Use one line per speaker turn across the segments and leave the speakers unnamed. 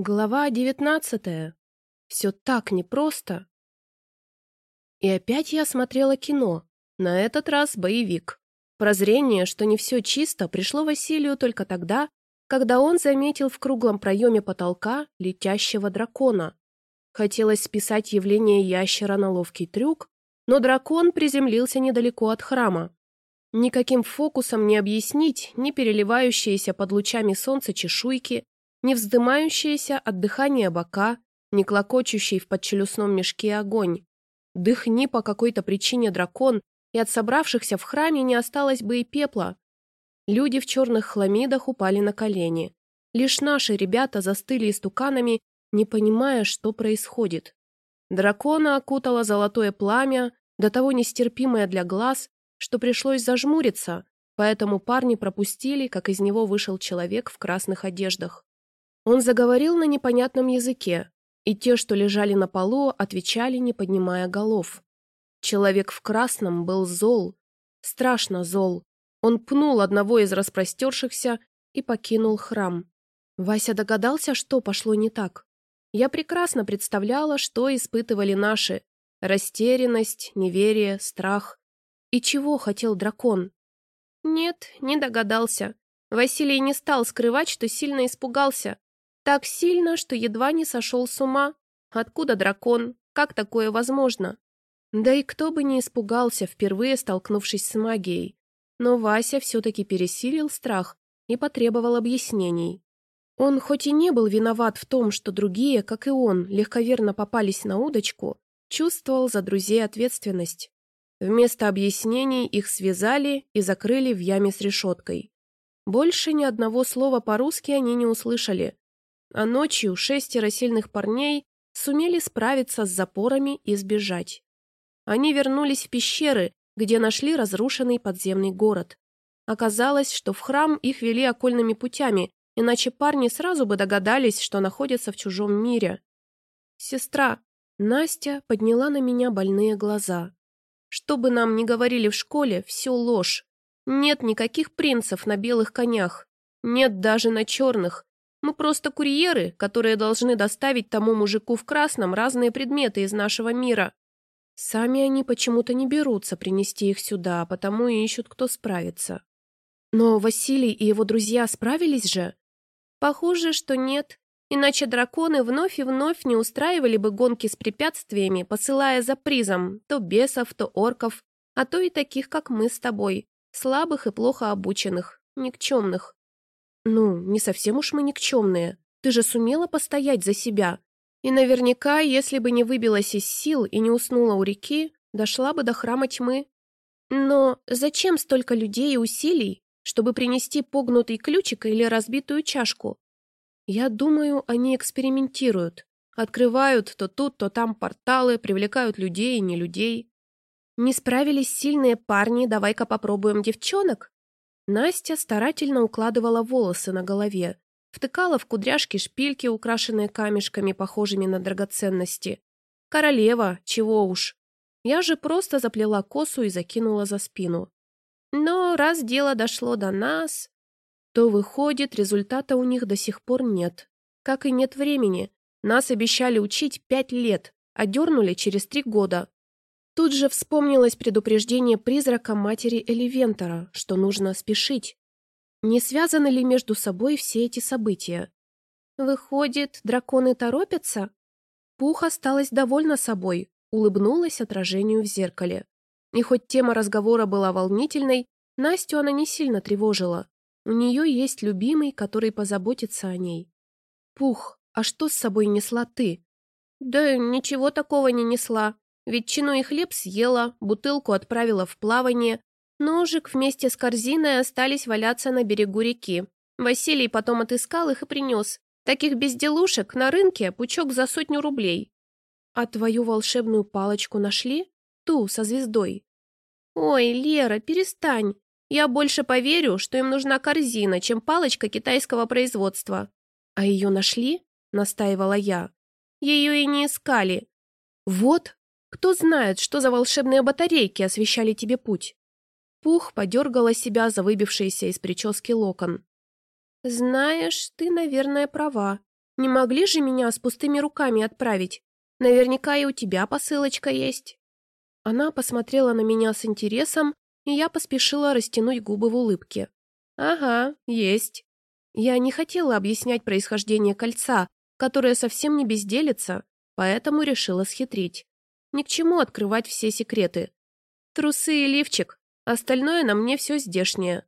Глава девятнадцатая. Все так непросто. И опять я смотрела кино. На этот раз боевик. Прозрение, что не все чисто, пришло Василию только тогда, когда он заметил в круглом проеме потолка летящего дракона. Хотелось списать явление ящера на ловкий трюк, но дракон приземлился недалеко от храма. Никаким фокусом не объяснить ни переливающиеся под лучами солнца чешуйки, ни вздымающиеся от дыхания бока, ни клокочущий в подчелюстном мешке огонь. Дыхни по какой-то причине дракон, и от собравшихся в храме не осталось бы и пепла. Люди в черных хламидах упали на колени. Лишь наши ребята застыли истуканами, не понимая, что происходит. Дракона окутало золотое пламя, до того нестерпимое для глаз, что пришлось зажмуриться, поэтому парни пропустили, как из него вышел человек в красных одеждах. Он заговорил на непонятном языке, и те, что лежали на полу, отвечали, не поднимая голов. Человек в красном был зол, страшно зол. Он пнул одного из распростершихся и покинул храм. Вася догадался, что пошло не так. Я прекрасно представляла, что испытывали наши. Растерянность, неверие, страх. И чего хотел дракон? Нет, не догадался. Василий не стал скрывать, что сильно испугался. Так сильно, что едва не сошел с ума. Откуда дракон? Как такое возможно? Да и кто бы не испугался, впервые столкнувшись с магией. Но Вася все-таки пересилил страх и потребовал объяснений. Он хоть и не был виноват в том, что другие, как и он, легковерно попались на удочку, чувствовал за друзей ответственность. Вместо объяснений их связали и закрыли в яме с решеткой. Больше ни одного слова по-русски они не услышали, а ночью шестеро сильных парней сумели справиться с запорами и сбежать. Они вернулись в пещеры, где нашли разрушенный подземный город. Оказалось, что в храм их вели окольными путями, иначе парни сразу бы догадались, что находятся в чужом мире. «Сестра», Настя подняла на меня больные глаза. «Что бы нам ни говорили в школе, все ложь. Нет никаких принцев на белых конях. Нет даже на черных. Мы просто курьеры, которые должны доставить тому мужику в красном разные предметы из нашего мира. Сами они почему-то не берутся принести их сюда, потому и ищут, кто справится. Но Василий и его друзья справились же? Похоже, что нет. Иначе драконы вновь и вновь не устраивали бы гонки с препятствиями, посылая за призом то бесов, то орков, а то и таких, как мы с тобой, слабых и плохо обученных, никчемных. «Ну, не совсем уж мы никчемные. Ты же сумела постоять за себя. И наверняка, если бы не выбилась из сил и не уснула у реки, дошла бы до храма тьмы. Но зачем столько людей и усилий, чтобы принести погнутый ключик или разбитую чашку? Я думаю, они экспериментируют. Открывают то тут, то там порталы, привлекают людей и не людей. Не справились сильные парни, давай-ка попробуем девчонок. Настя старательно укладывала волосы на голове, втыкала в кудряшки шпильки, украшенные камешками, похожими на драгоценности. Королева, чего уж. Я же просто заплела косу и закинула за спину. Но раз дело дошло до нас, то, выходит, результата у них до сих пор нет. Как и нет времени. Нас обещали учить пять лет, а дернули через три года. Тут же вспомнилось предупреждение призрака матери Эливентора, что нужно спешить. Не связаны ли между собой все эти события? Выходит, драконы торопятся? Пух осталась довольна собой, улыбнулась отражению в зеркале. И хоть тема разговора была волнительной, Настю она не сильно тревожила. У нее есть любимый, который позаботится о ней. «Пух, а что с собой несла ты?» «Да ничего такого не несла. Ветчину и хлеб съела, бутылку отправила в плавание. Ножик вместе с корзиной остались валяться на берегу реки. Василий потом отыскал их и принес. Таких безделушек на рынке пучок за сотню рублей. А твою волшебную палочку нашли? Ту, со звездой. Ой, Лера, перестань. Я больше поверю, что им нужна корзина, чем палочка китайского производства. А ее нашли? Настаивала я. Ее и не искали. Вот, кто знает, что за волшебные батарейки освещали тебе путь?» Пух подергала себя за выбившиеся из прически локон. «Знаешь, ты, наверное, права. Не могли же меня с пустыми руками отправить? Наверняка и у тебя посылочка есть». Она посмотрела на меня с интересом, и я поспешила растянуть губы в улыбке. «Ага, есть». Я не хотела объяснять происхождение кольца, которое совсем не безделится, поэтому решила схитрить. Ни к чему открывать все секреты. Трусы и лифчик, остальное на мне все здешнее.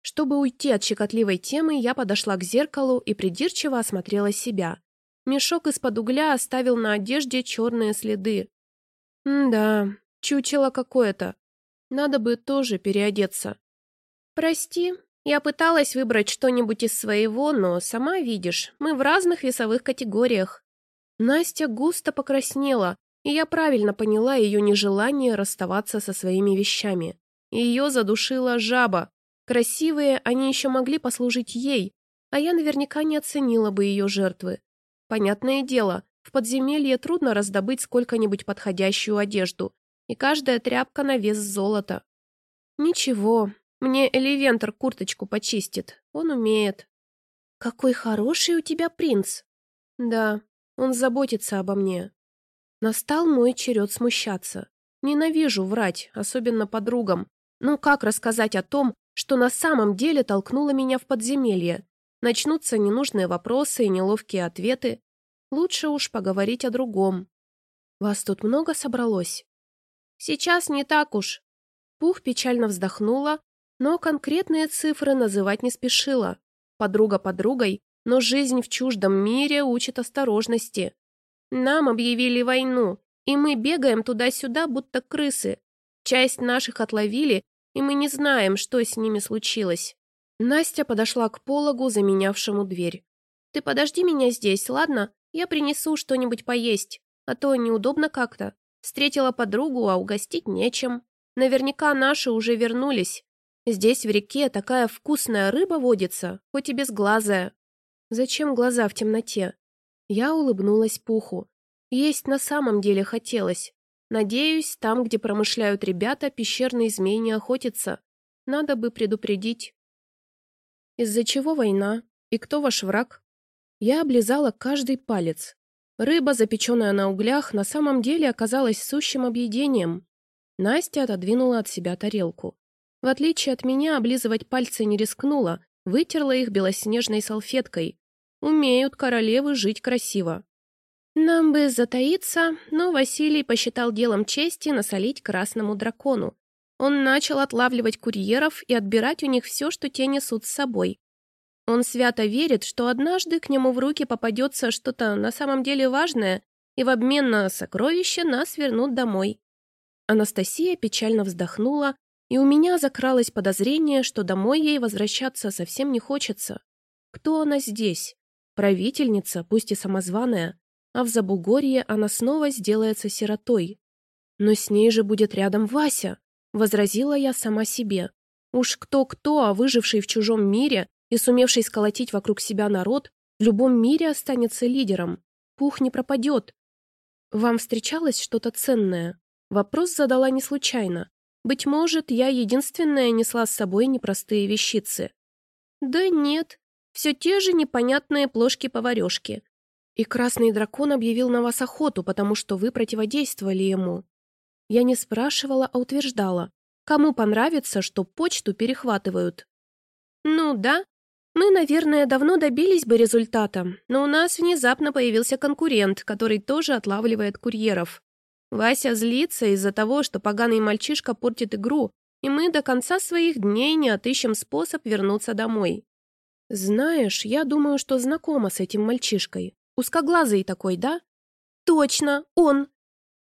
Чтобы уйти от щекотливой темы, я подошла к зеркалу и придирчиво осмотрела себя. Мешок из-под угля оставил на одежде черные следы. М да, чучело какое-то. Надо бы тоже переодеться. «Прости, я пыталась выбрать что-нибудь из своего, но, сама видишь, мы в разных весовых категориях». Настя густо покраснела, и я правильно поняла ее нежелание расставаться со своими вещами. Ее задушила жаба. Красивые они еще могли послужить ей, а я наверняка не оценила бы ее жертвы. Понятное дело, в подземелье трудно раздобыть сколько-нибудь подходящую одежду, и каждая тряпка на вес золота. Ничего, мне Эливентор курточку почистит, он умеет. Какой хороший у тебя принц. Да, он заботится обо мне. Настал мой черед смущаться. Ненавижу врать, особенно подругам. Ну как рассказать о том, что на самом деле толкнуло меня в подземелье? Начнутся ненужные вопросы и неловкие ответы. Лучше уж поговорить о другом. Вас тут много собралось? Сейчас не так уж. Пух печально вздохнула, но конкретные цифры называть не спешила. Подруга подругой, но жизнь в чуждом мире учит осторожности. Нам объявили войну, и мы бегаем туда-сюда, будто крысы. Часть наших отловили, и мы не знаем, что с ними случилось. Настя подошла к пологу, заменявшему дверь. «Ты подожди меня здесь, ладно? Я принесу что-нибудь поесть, а то неудобно как-то. Встретила подругу, а угостить нечем. Наверняка наши уже вернулись. Здесь в реке такая вкусная рыба водится, хоть и безглазая. Зачем глаза в темноте? Я улыбнулась Пуху. Есть на самом деле хотелось. Надеюсь, там, где промышляют ребята, пещерные змей не охотятся. Надо бы предупредить. Из-за чего война? И кто ваш враг? Я облизала каждый палец. Рыба, запеченная на углях, на самом деле оказалась сущим объедением. Настя отодвинула от себя тарелку. В отличие от меня, облизывать пальцы не рискнула, вытерла их белоснежной салфеткой, Умеют королевы жить красиво. Нам бы затаиться, но Василий посчитал делом чести насолить красному дракону. Он начал отлавливать курьеров и отбирать у них все, что те несут с собой. Он свято верит, что однажды к нему в руки попадется что-то на самом деле важное, и в обмен на сокровище нас вернут домой. Анастасия печально вздохнула, и у меня закралось подозрение, что домой ей возвращаться совсем не хочется. Кто она здесь? Правительница, пусть и самозваная, а в Забугорье она снова сделается сиротой. Но с ней же будет рядом Вася, возразила я сама себе. Уж кто-кто, а выживший в чужом мире и сумевший сколотить вокруг себя народ, в любом мире останется лидером. Пух не пропадет. Вам встречалось что-то ценное? Вопрос задала не случайно. Быть может, я единственная несла с собой непростые вещицы. Да нет, все те же непонятные плошки-поварешки. И красный дракон объявил на вас охоту, потому что вы противодействовали ему. Я не спрашивала, а утверждала. Кому понравится, что почту перехватывают? Ну да, мы, наверное, давно добились бы результата, но у нас внезапно появился конкурент, который тоже отлавливает курьеров. Вася злится из-за того, что поганый мальчишка портит игру, и мы до конца своих дней не отыщем способ вернуться домой. «Знаешь, я думаю, что знакома с этим мальчишкой. Узкоглазый такой, да?» «Точно, он!»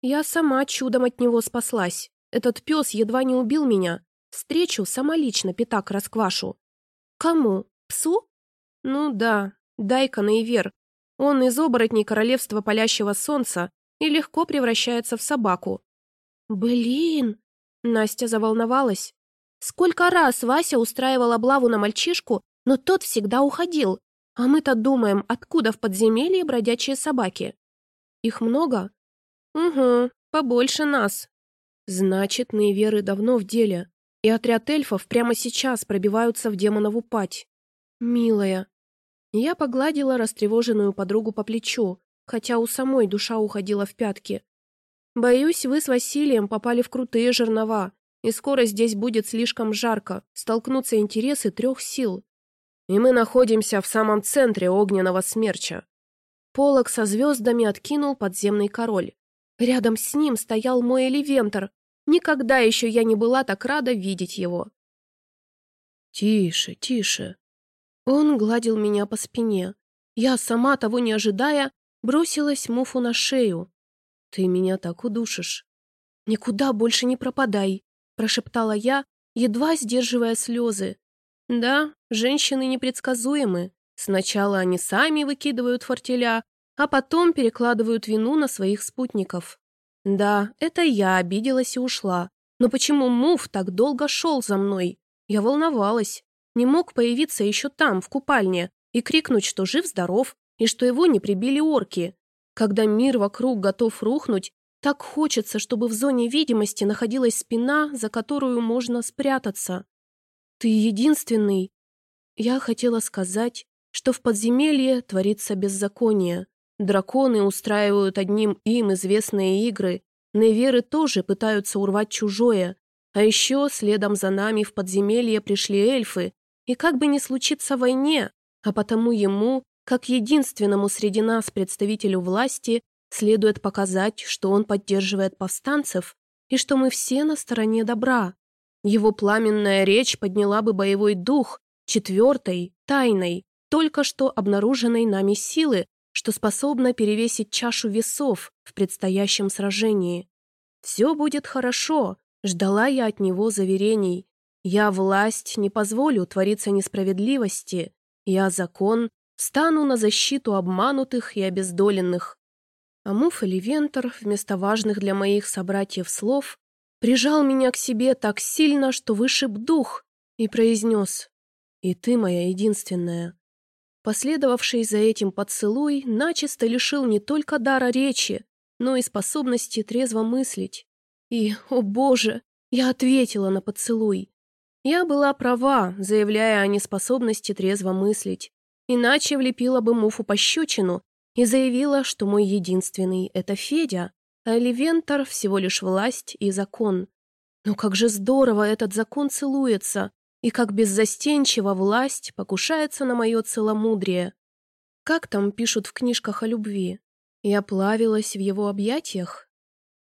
Я сама чудом от него спаслась. Этот пес едва не убил меня. Встречу сама лично пятак расквашу. Кому? Псу? Ну да, дай-ка наивер. Он из оборотней королевства палящего солнца и легко превращается в собаку. Блин! Настя заволновалась. Сколько раз Вася устраивал облаву на мальчишку, но тот всегда уходил. А мы-то думаем, откуда в подземелье бродячие собаки? Их много? Угу, побольше нас. Значит, Нейверы давно в деле. И отряд эльфов прямо сейчас пробиваются в демонову пать. Милая. Я погладила растревоженную подругу по плечу, хотя у самой душа уходила в пятки. «Боюсь, вы с Василием попали в крутые жернова, и скоро здесь будет слишком жарко, столкнутся интересы трех сил. И мы находимся в самом центре огненного смерча». Полок со звездами откинул подземный король. Рядом с ним стоял мой Эливентор. Никогда еще я не была так рада видеть его. «Тише, тише». Он гладил меня по спине. Я, сама того не ожидая, бросилась Муфу на шею. «Ты меня так удушишь». «Никуда больше не пропадай», — прошептала я, едва сдерживая слезы. «Да, женщины непредсказуемы. Сначала они сами выкидывают фортеля, а потом перекладывают вину на своих спутников. Да, это я обиделась и ушла. Но почему Муф так долго шел за мной? Я волновалась. Не мог появиться еще там, в купальне, и крикнуть, что жив-здоров, и что его не прибили орки. Когда мир вокруг готов рухнуть, так хочется, чтобы в зоне видимости находилась спина, за которую можно спрятаться. Ты единственный. Я хотела сказать, что в подземелье творится беззаконие. Драконы устраивают одним им известные игры, неверы тоже пытаются урвать чужое, а еще следом за нами в подземелье пришли эльфы, и как бы ни случиться войне, а потому ему, как единственному среди нас представителю власти, следует показать, что он поддерживает повстанцев и что мы все на стороне добра. Его пламенная речь подняла бы боевой дух четвертой, тайной, только что обнаруженной нами силы, что способна перевесить чашу весов в предстоящем сражении. «Все будет хорошо», — ждала я от него заверений. «Я власть, не позволю твориться несправедливости. Я закон, стану на защиту обманутых и обездоленных». А Муф или Вентер, вместо важных для моих собратьев слов, прижал меня к себе так сильно, что вышиб дух, и произнес «И ты моя единственная». Последовавший за этим поцелуй начисто лишил не только дара речи, но и способности трезво мыслить. И, о боже, я ответила на поцелуй. Я была права, заявляя о неспособности трезво мыслить. Иначе влепила бы Муфу пощечину и заявила, что мой единственный — это Федя, а Эливентор — всего лишь власть и закон. Но как же здорово этот закон целуется, и как беззастенчиво власть покушается на мое целомудрие. Как там пишут в книжках о любви? Я плавилась в его объятиях?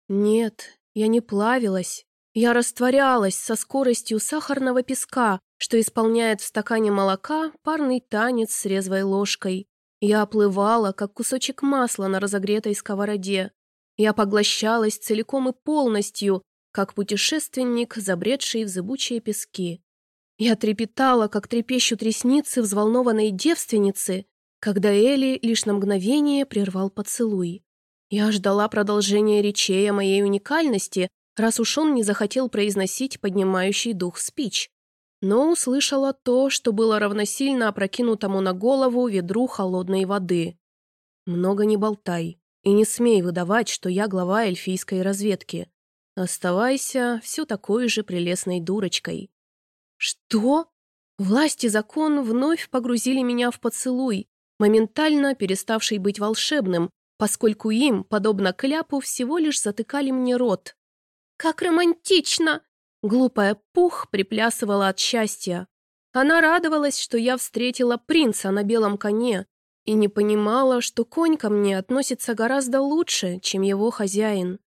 Нет, я не плавилась. Я растворялась со скоростью сахарного песка, что исполняет в стакане молока парный танец с резвой ложкой. Я оплывала, как кусочек масла на разогретой сковороде. Я поглощалась целиком и полностью, как путешественник, забредший в зыбучие пески. Я трепетала, как трепещут ресницы взволнованной девственницы, когда Эли лишь на мгновение прервал поцелуй. Я ждала продолжения речей о моей уникальности, раз уж он не захотел произносить поднимающий дух спич. Но услышала то, что было равносильно опрокинутому на голову ведру холодной воды. «Много не болтай и не смей выдавать, что я глава эльфийской разведки. Оставайся все такой же прелестной дурочкой». «Что?» Власть и закон вновь погрузили меня в поцелуй, моментально переставший быть волшебным, поскольку им, подобно кляпу, всего лишь затыкали мне рот. «Как романтично!» Глупая пух приплясывала от счастья. Она радовалась, что я встретила принца на белом коне, и не понимала, что конь ко мне относится гораздо лучше, чем его хозяин.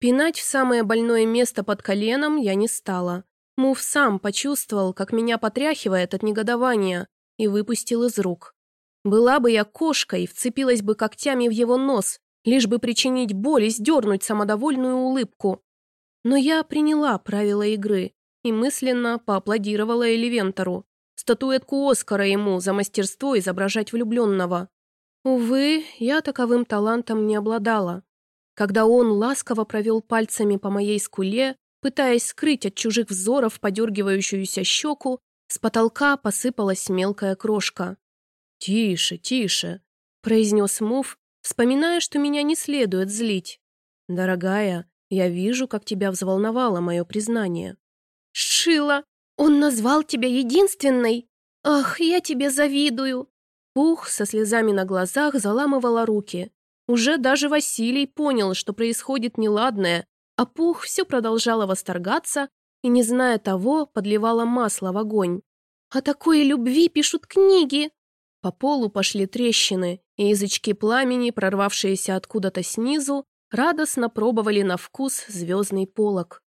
Пинать в самое больное место под коленом я не стала. Мув сам почувствовал, как меня потряхивает от негодования, и выпустил из рук. Была бы я кошкой, вцепилась бы когтями в его нос, лишь бы причинить боль и сдернуть самодовольную улыбку. Но я приняла правила игры и мысленно поаплодировала Эливентору, статуэтку Оскара ему за мастерство изображать влюбленного. Увы, я таковым талантом не обладала. Когда он ласково провел пальцами по моей скуле, Пытаясь скрыть от чужих взоров подергивающуюся щеку, с потолка посыпалась мелкая крошка. «Тише, тише», — произнес Мув, вспоминая, что меня не следует злить. «Дорогая, я вижу, как тебя взволновало мое признание». «Шила! Он назвал тебя единственной? Ах, я тебе завидую!» Пух со слезами на глазах заламывала руки. Уже даже Василий понял, что происходит неладное, а Пух все продолжала восторгаться и, не зная того, подливала масло в огонь. «О такой любви пишут книги!» По полу пошли трещины, и язычки пламени, прорвавшиеся откуда-то снизу, радостно пробовали на вкус звездный полог.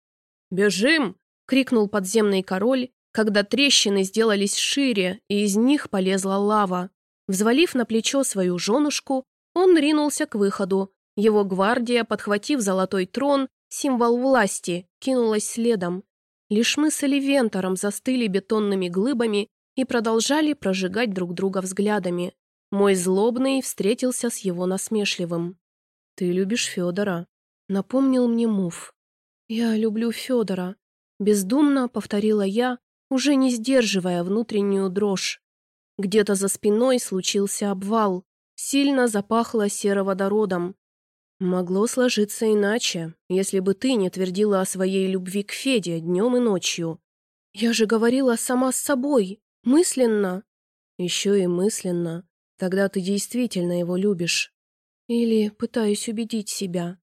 «Бежим!» — крикнул подземный король, когда трещины сделались шире, и из них полезла лава. Взвалив на плечо свою женушку, он ринулся к выходу. Его гвардия, подхватив золотой трон, символ власти, кинулась следом. Лишь мы с Оливентором застыли бетонными глыбами и продолжали прожигать друг друга взглядами. Мой злобный встретился с его насмешливым. «Ты любишь Федора», — напомнил мне Муф. «Я люблю Федора», — бездумно повторила я, уже не сдерживая внутреннюю дрожь. Где-то за спиной случился обвал, сильно запахло сероводородом. Могло сложиться иначе, если бы ты не твердила о своей любви к Феде днем и ночью. Я же говорила сама с собой, мысленно. Еще и мысленно. Тогда ты действительно его любишь. Или пытаюсь убедить себя.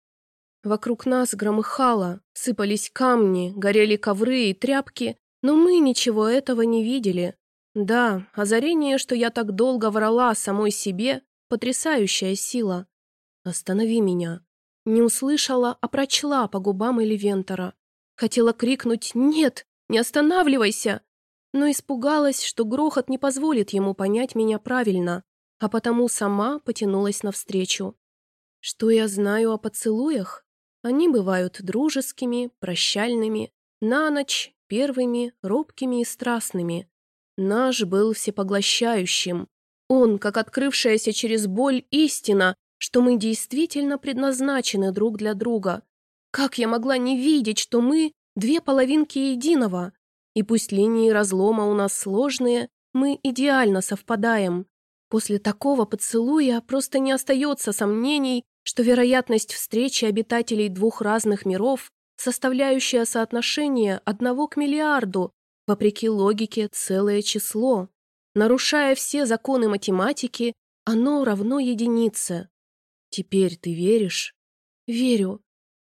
Вокруг нас громыхало, сыпались камни, горели ковры и тряпки, но мы ничего этого не видели. Да, озарение, что я так долго врала самой себе, потрясающая сила. Останови меня. Не услышала, а прочла по губам Эливентора. Хотела крикнуть «Нет, не останавливайся!» Но испугалась, что грохот не позволит ему понять меня правильно а потому сама потянулась навстречу. Что я знаю о поцелуях? Они бывают дружескими, прощальными, на ночь, первыми, робкими и страстными. Наш был всепоглощающим. Он, как открывшаяся через боль истина, что мы действительно предназначены друг для друга. Как я могла не видеть, что мы – две половинки единого? И пусть линии разлома у нас сложные, мы идеально совпадаем. После такого поцелуя просто не остается сомнений, что вероятность встречи обитателей двух разных миров, составляющая соотношение одного к миллиарду, вопреки логике целое число. Нарушая все законы математики, оно равно единице. Теперь ты веришь? Верю.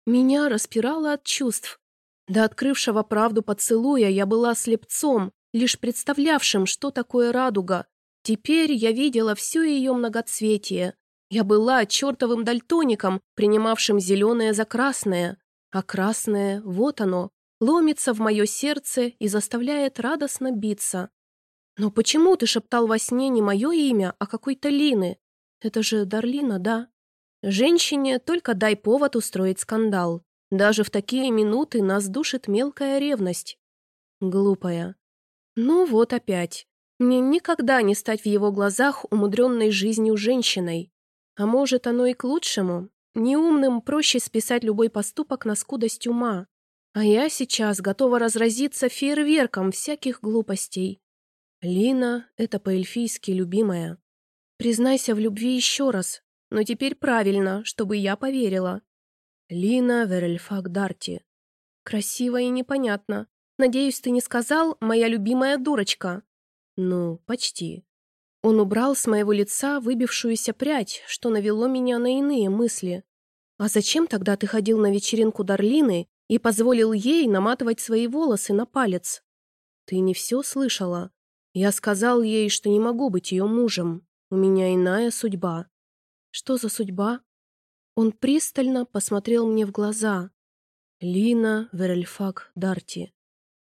Меня распирало от чувств. До открывшего правду поцелуя я была слепцом, лишь представлявшим, что такое радуга, Теперь я видела все ее многоцветие. Я была чертовым дальтоником, принимавшим зеленое за красное. А красное, вот оно, ломится в мое сердце и заставляет радостно биться. «Но почему ты шептал во сне не мое имя, а какой-то Лины? Это же Дарлина, да?» Женщине только дай повод устроить скандал. Даже в такие минуты нас душит мелкая ревность. Глупая. Ну вот опять. Мне никогда не стать в его глазах умудренной жизнью женщиной. А может, оно и к лучшему. Неумным проще списать любой поступок на скудость ума. А я сейчас готова разразиться фейерверком всяких глупостей. Лина — это по-эльфийски любимая. Признайся в любви еще раз, но теперь правильно, чтобы я поверила. Лина Верельфак Дарти. Красиво и непонятно. Надеюсь, ты не сказал «моя любимая дурочка». Ну, почти. Он убрал с моего лица выбившуюся прядь, что навело меня на иные мысли. А зачем тогда ты ходил на вечеринку Дарлины и позволил ей наматывать свои волосы на палец? Ты не все слышала. Я сказал ей, что не могу быть ее мужем. У меня иная судьба. Что за судьба? Он пристально посмотрел мне в глаза. Лина Верельфак Дарти.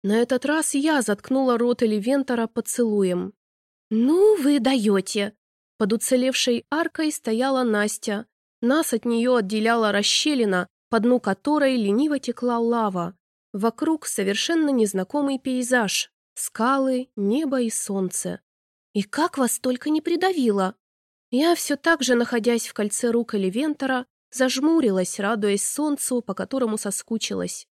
На этот раз я заткнула рот Эливентора поцелуем. «Ну вы даете!» Под уцелевшей аркой стояла Настя. Нас от нее отделяла расщелина, по дну которой лениво текла лава. Вокруг совершенно незнакомый пейзаж. Скалы, небо и солнце. «И как вас только не придавило!» Я все так же, находясь в кольце рук Эливентора, зажмурилась, радуясь солнцу, по которому соскучилась.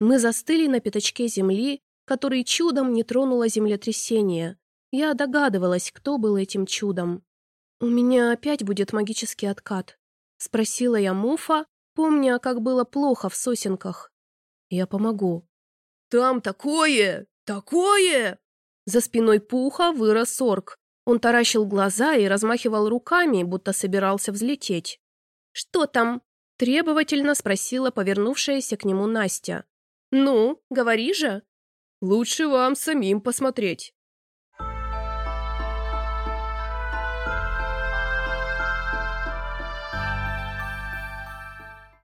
Мы застыли на пятачке земли, который чудом не тронуло землетрясение. Я догадывалась, кто был этим чудом. «У меня опять будет магический откат», — спросила я Муфа, помня, как было плохо в сосенках. «Я помогу».
«Там такое! Такое!»
За спиной Пуха вырос орк. Он таращил глаза и размахивал руками, будто собирался взлететь. «Что там?» – требовательно спросила повернувшаяся к нему Настя. «Ну, говори же!» «Лучше вам самим посмотреть»,